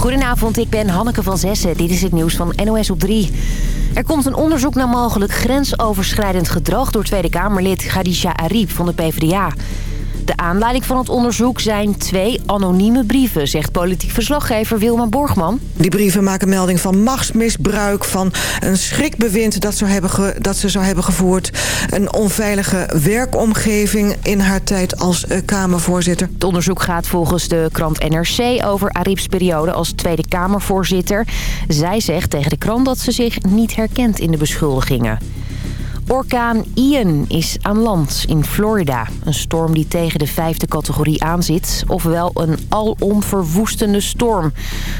Goedenavond, ik ben Hanneke van Zessen. Dit is het nieuws van NOS op 3. Er komt een onderzoek naar mogelijk grensoverschrijdend gedrag... door Tweede Kamerlid Khadija Ariep van de PvdA. De aanleiding van het onderzoek zijn twee anonieme brieven... zegt politiek verslaggever Wilma Borgman. Die brieven maken melding van machtsmisbruik... van een schrikbewind dat, zou hebben dat ze zou hebben gevoerd... een onveilige werkomgeving in haar tijd als uh, Kamervoorzitter. Het onderzoek gaat volgens de krant NRC over Ariep's periode als Tweede Kamervoorzitter. Zij zegt tegen de krant dat ze zich niet herkent in de beschuldigingen. Orkaan Ian is aan land in Florida. Een storm die tegen de vijfde categorie aanzit. Ofwel een alomverwoestende storm.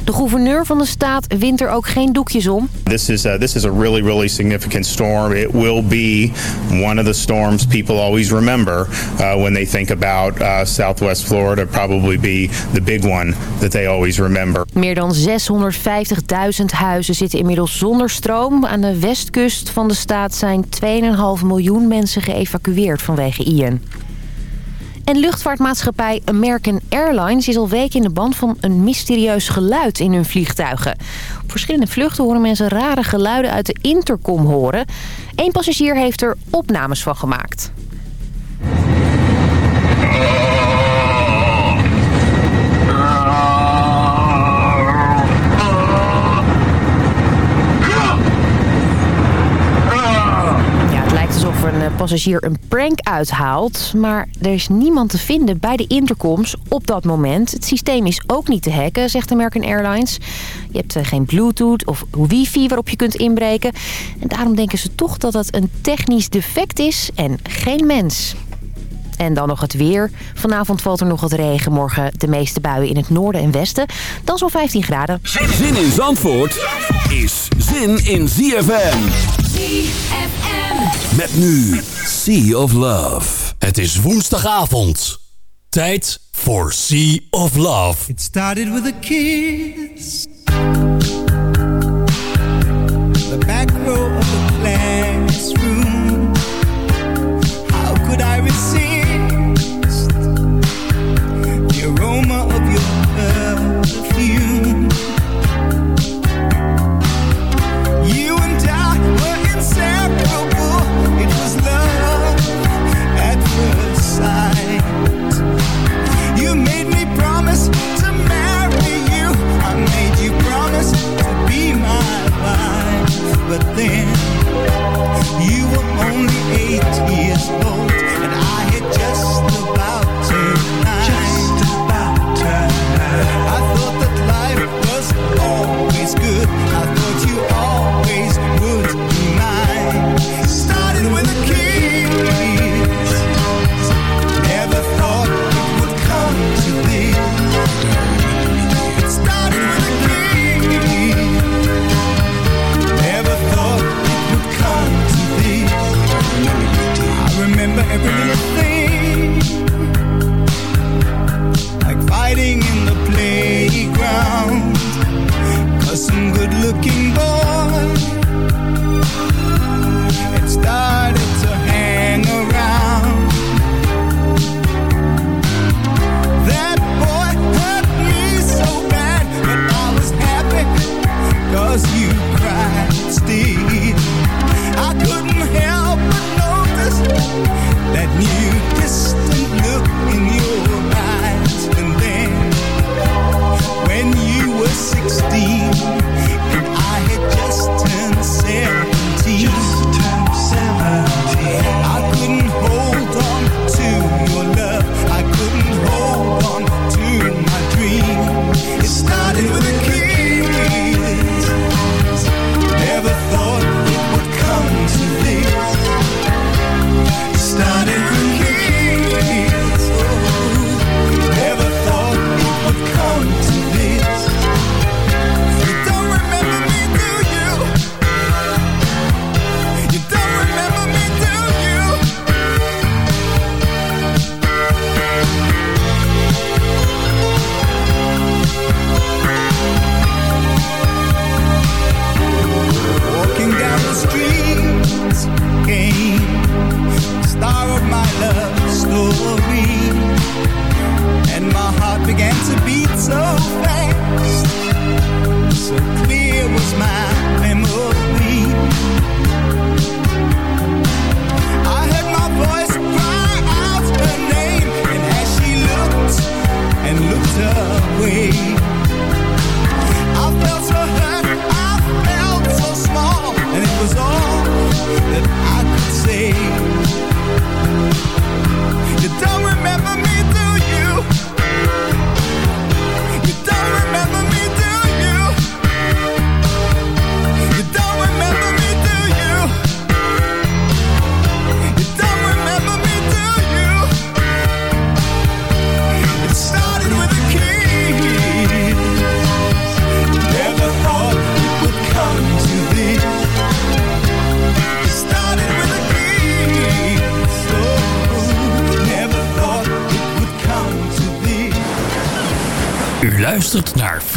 De gouverneur van de staat wint er ook geen doekjes om. This is a, this is a really really significant storm. It will be one of the storms people always remember uh, when they think about uh, Southwest Florida. Probably be the big one that they always remember. Meer dan 650.000 huizen zitten inmiddels zonder stroom. Aan de westkust van de staat zijn twee 2,5 miljoen mensen geëvacueerd vanwege Ian. En luchtvaartmaatschappij American Airlines is al weken in de band van een mysterieus geluid in hun vliegtuigen. Op verschillende vluchten horen mensen rare geluiden uit de intercom horen. Eén passagier heeft er opnames van gemaakt. Passagier een prank uithaalt. Maar er is niemand te vinden bij de intercoms op dat moment. Het systeem is ook niet te hacken, zegt American Airlines. Je hebt eh, geen bluetooth of wifi waarop je kunt inbreken. En daarom denken ze toch dat het een technisch defect is en geen mens. En dan nog het weer. Vanavond valt er nog wat regen. Morgen de meeste buien in het noorden en westen. Dan zo'n 15 graden. Zin in Zandvoort is zin in ZFM. ZFM. Met nu Sea of Love. Het is woensdagavond. Tijd voor Sea of Love. It started with a kiss.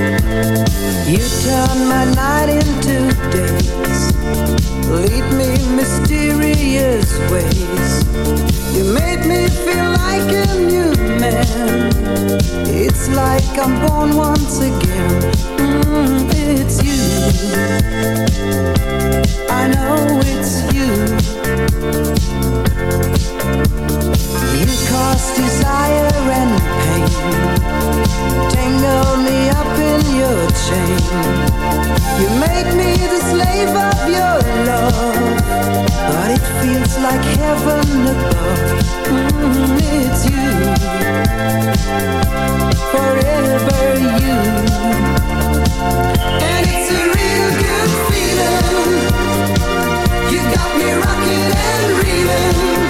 You turn my night into days Lead me mysterious ways. You made me feel like a new man. It's like I'm born once again. Mm, It's you. I know it's you. You cause desire and pain. Tangle me in your chain. You make me the slave of your love. But it feels like heaven above. Mm, It's you. Forever you. And it's a real good feeling. You got me rocking and reeling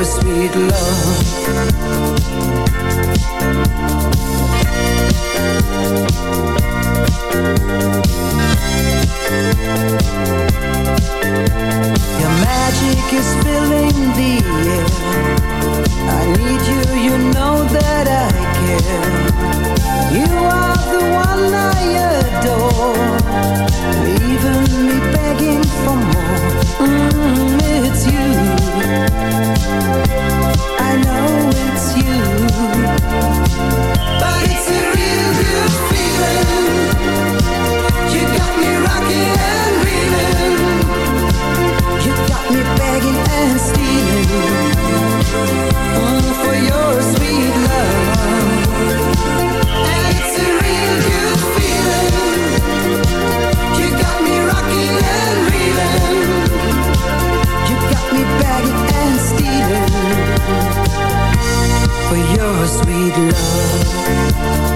your sweet love. Your magic is filling the air. I need you, you know that I care. You are the one I adore. Leaving me begging for more. Mm, It's you I know it's you But it's a real good feeling. You got me rocking and reeling. You got me begging and stealing. Mm, For your sweet And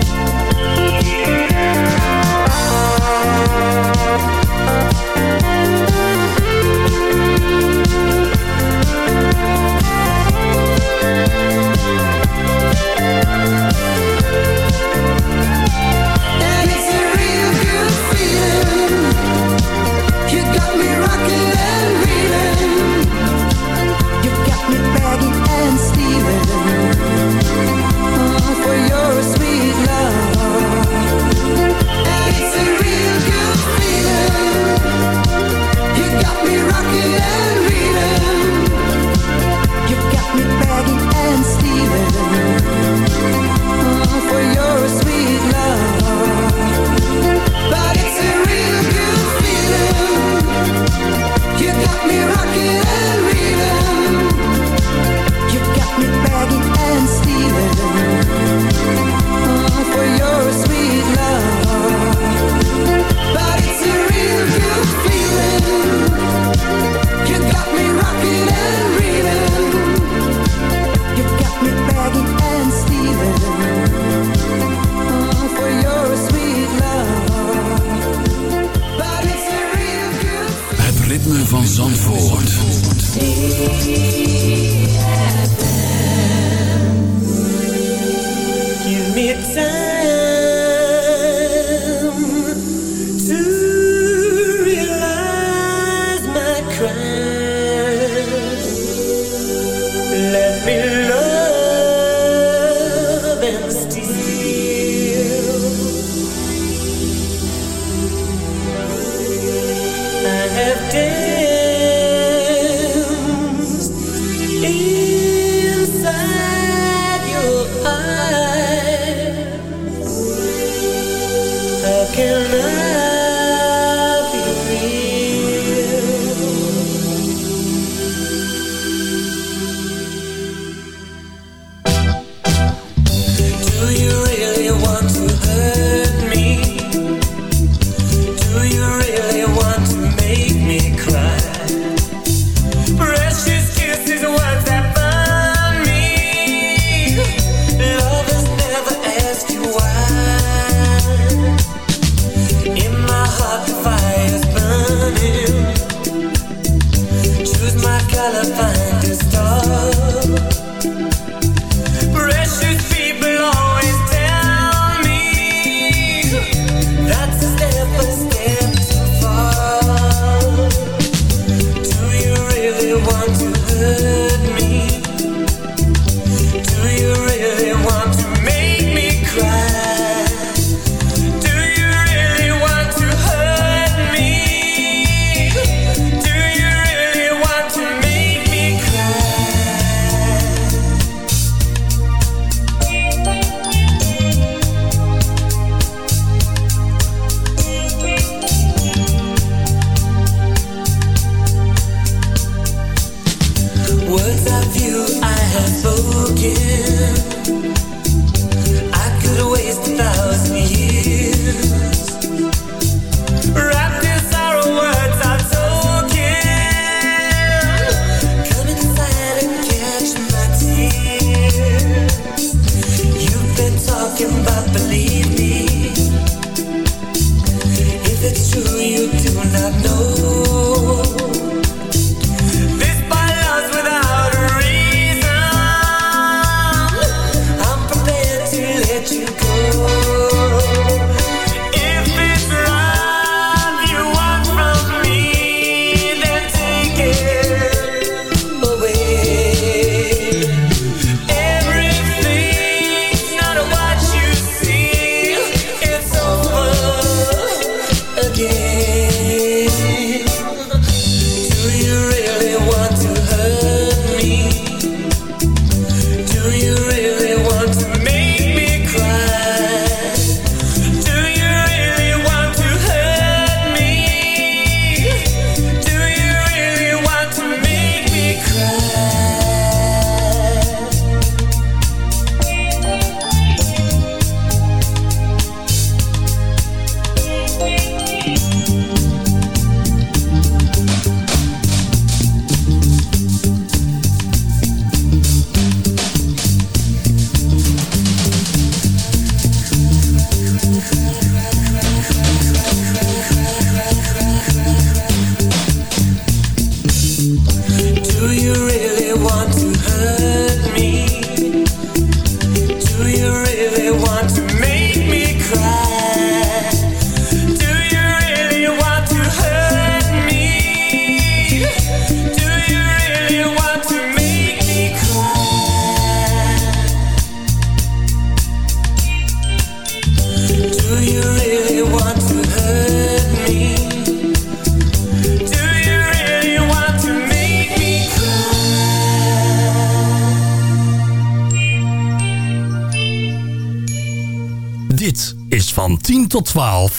tot 12.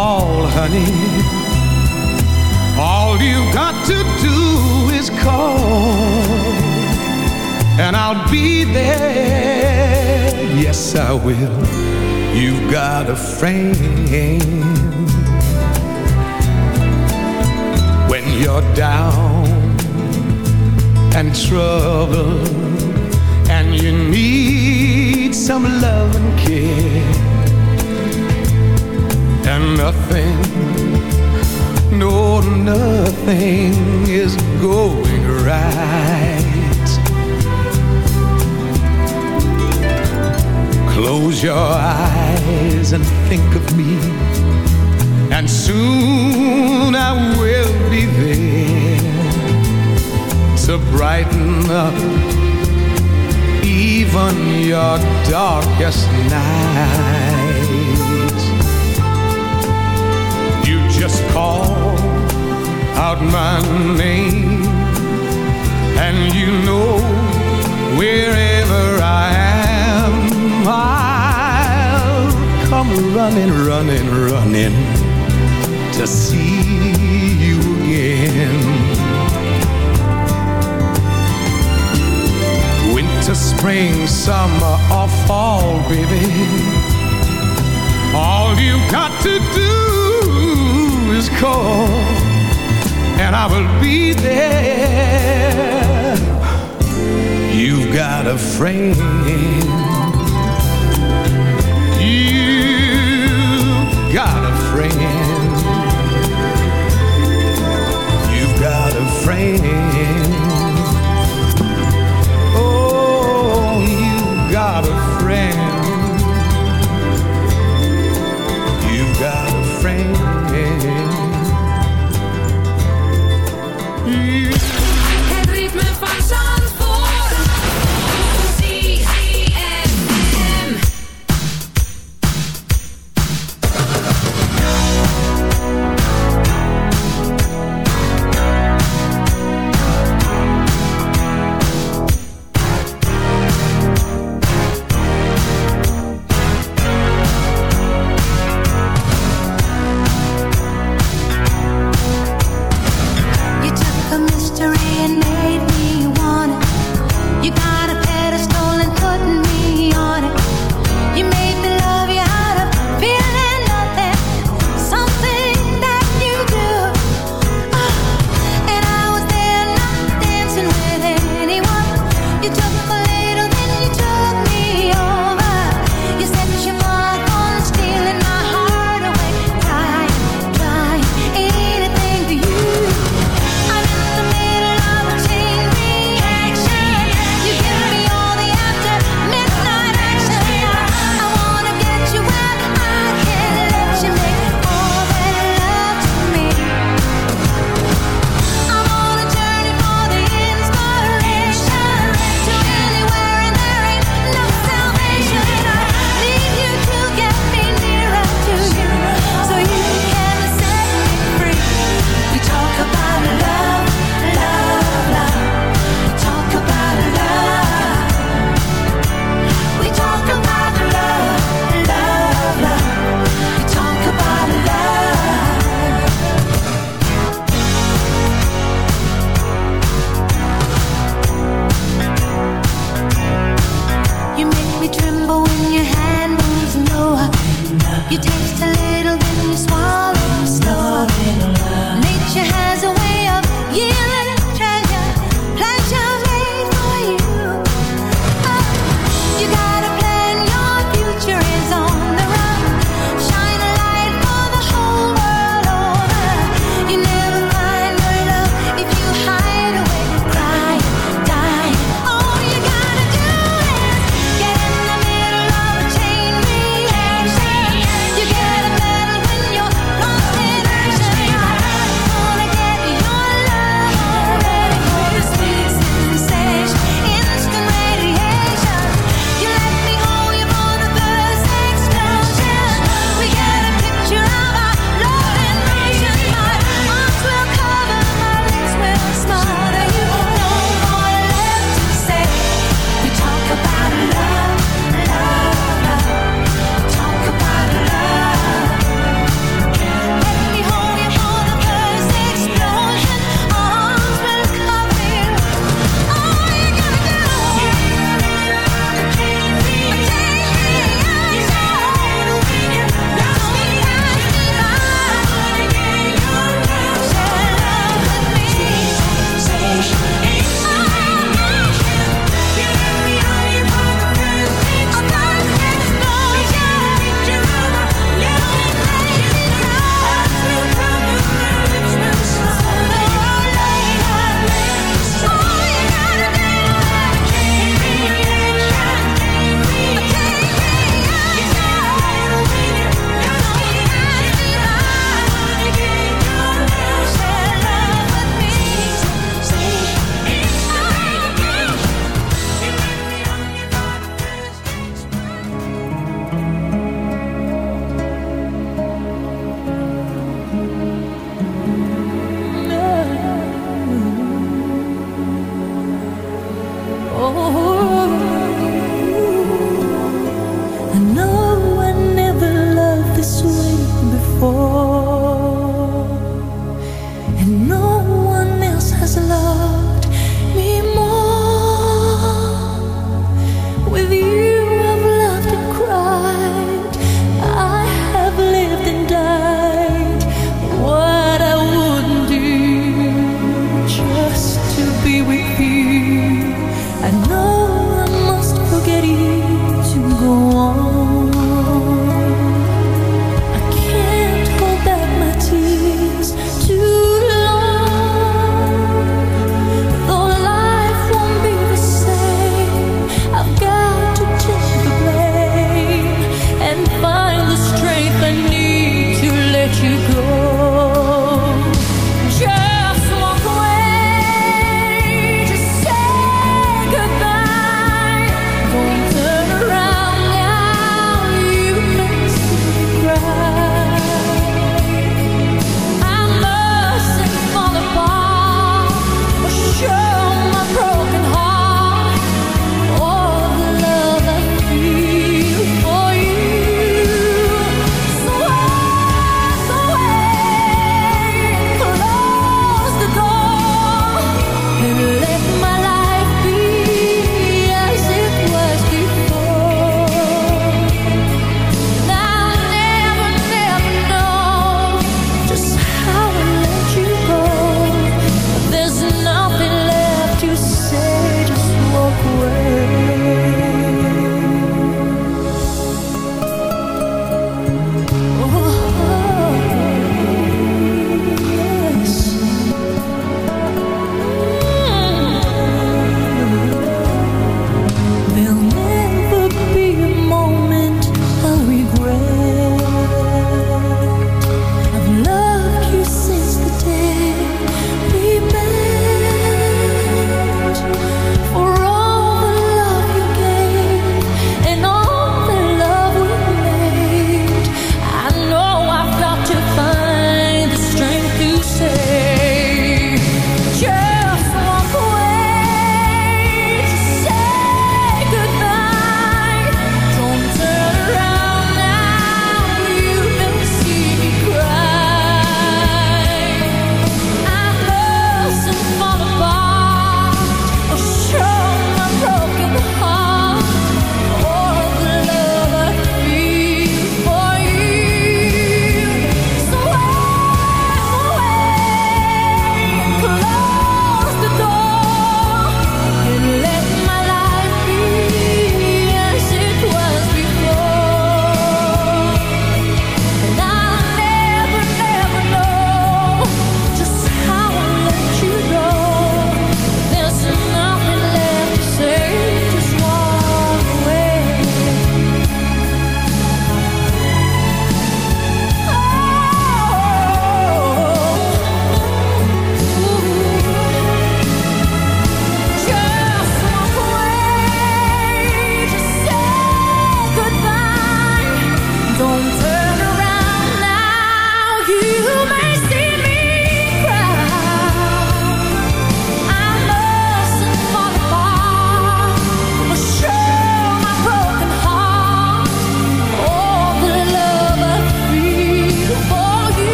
all, honey. All you've got to do is call, and I'll be there. Yes, I will. You've got a friend. When you're down and troubled, and you need some love and care and nothing, no nothing is going right. Close your eyes and think of me, and soon I will be there to brighten up even your darkest night. just call out my name, and you know wherever I am, I'll come running, running, running to see you again. Winter, spring, summer, or fall, baby. All you got to do is call, and I will be there. You've got a friend. You've got a friend. You've got a friend.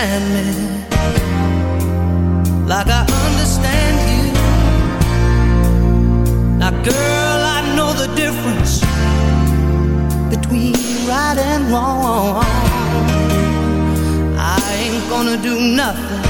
understand me like I understand you. Now, girl, I know the difference between right and wrong. I ain't gonna do nothing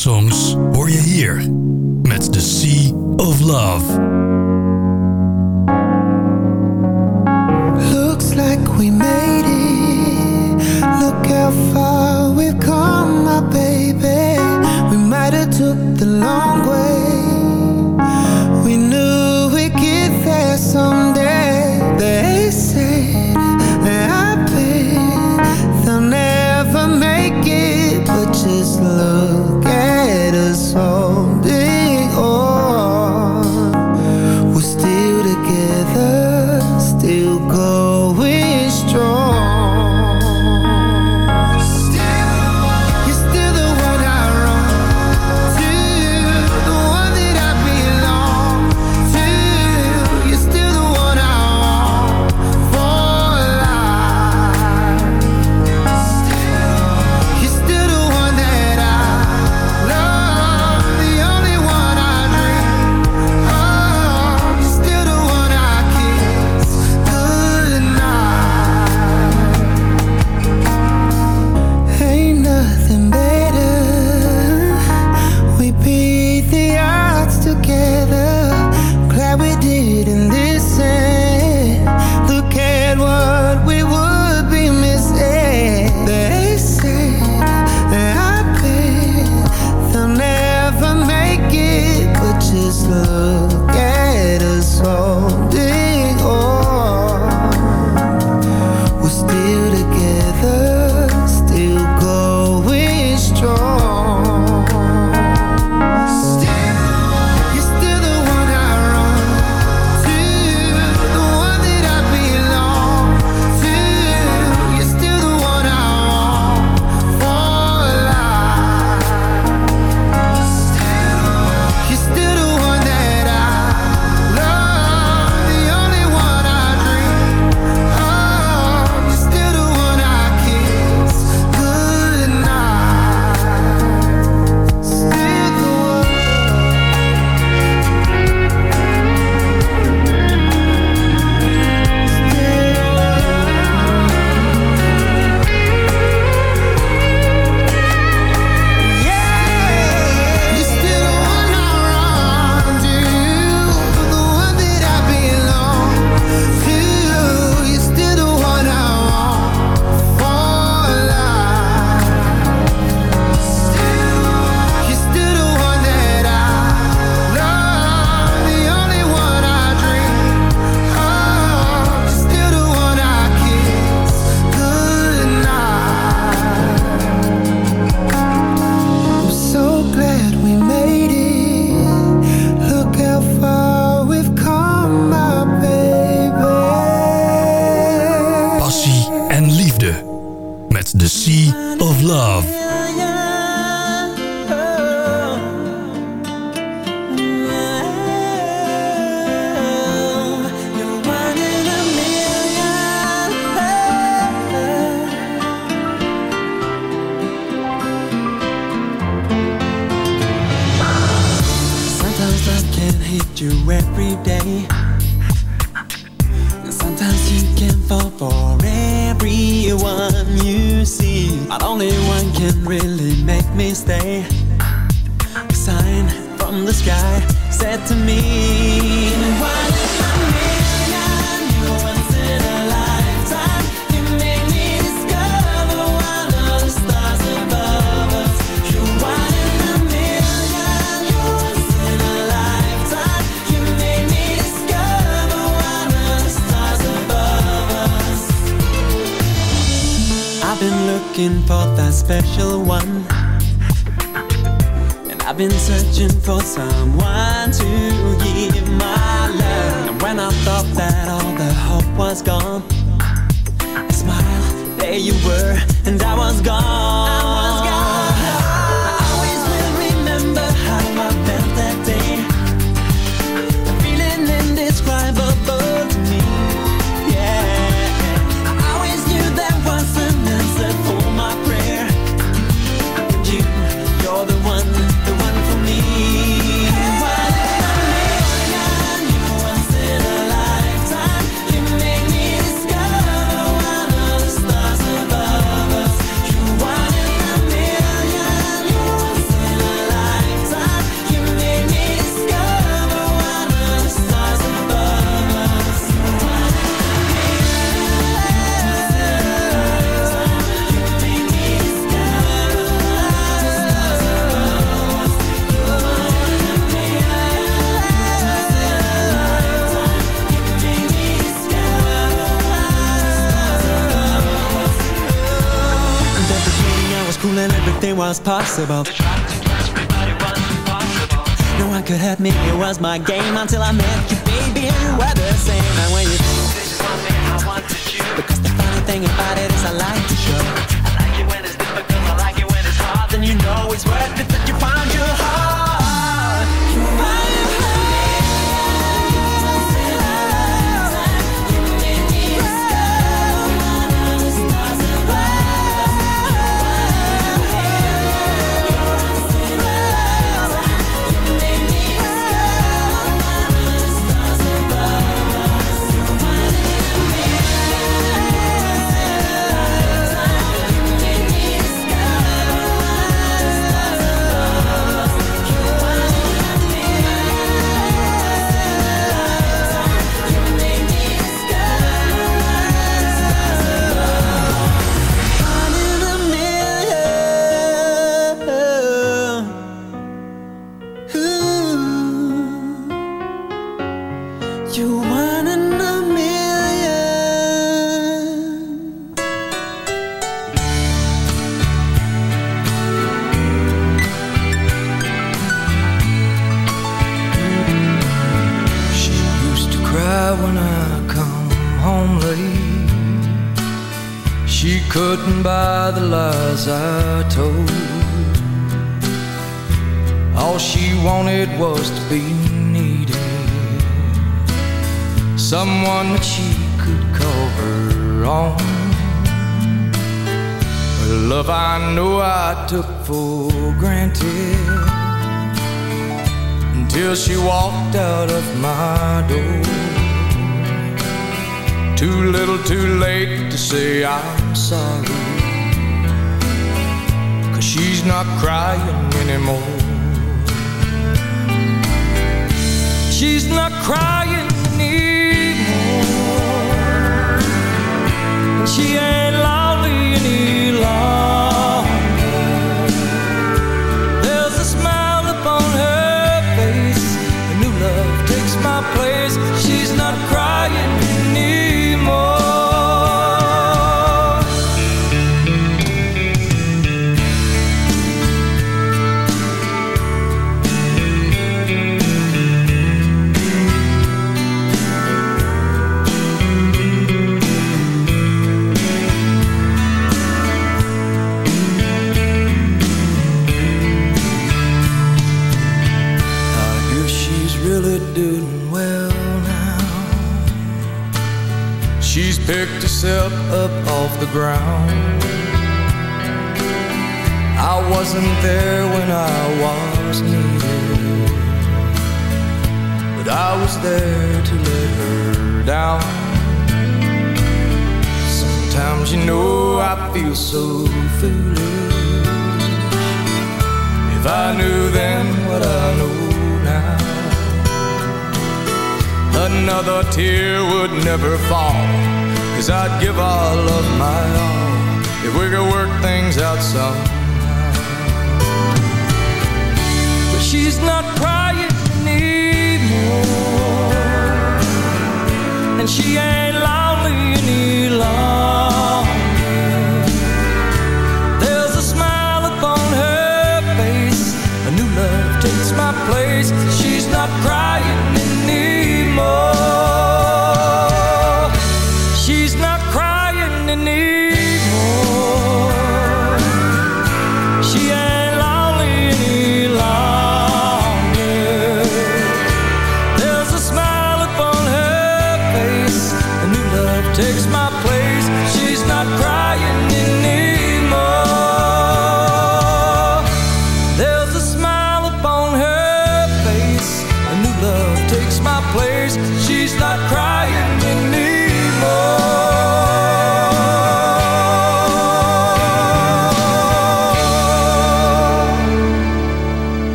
songs hoor je hier met The Sea of Love. Looks like we made it. Look how far we've come, my baby. someone that she could call her own. A love I know I took for granted until she walked out of my door. Too little, too late to say I'm sorry. Cause she's not crying anymore. She's not crying she ain't lonely any longer. picked herself up off the ground. I wasn't there when I was needed But I was there to let her down. Sometimes you know I feel so foolish. If I knew then what I know now Another tear would never fall. Cause I'd give all of my all If we could work things out somehow. But she's not crying anymore. And she ain't lonely any longer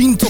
recinto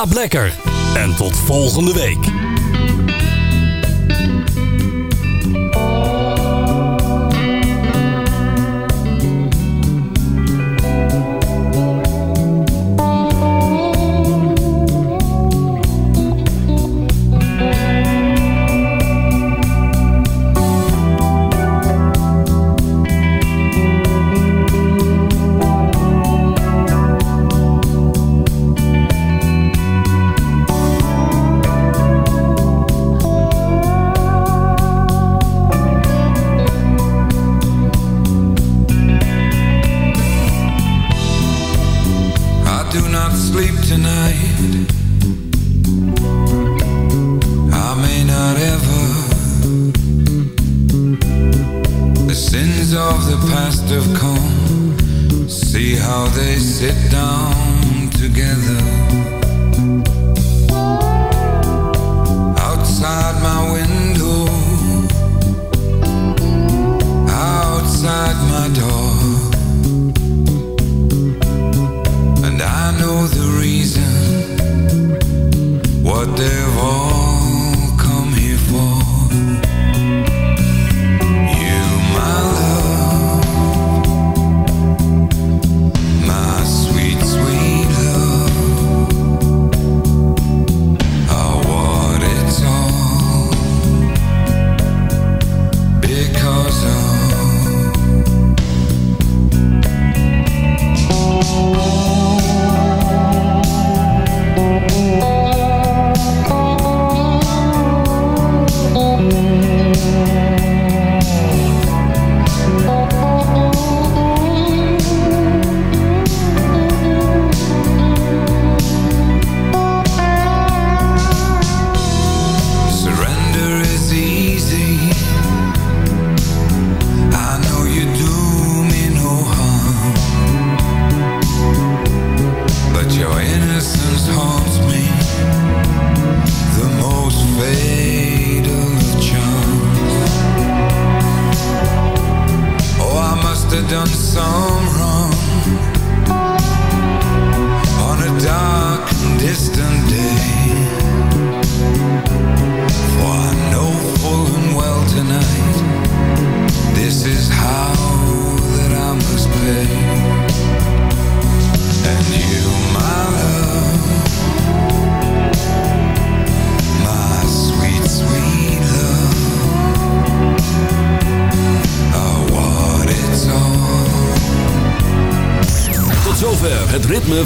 Slaap lekker. En tot volgende week.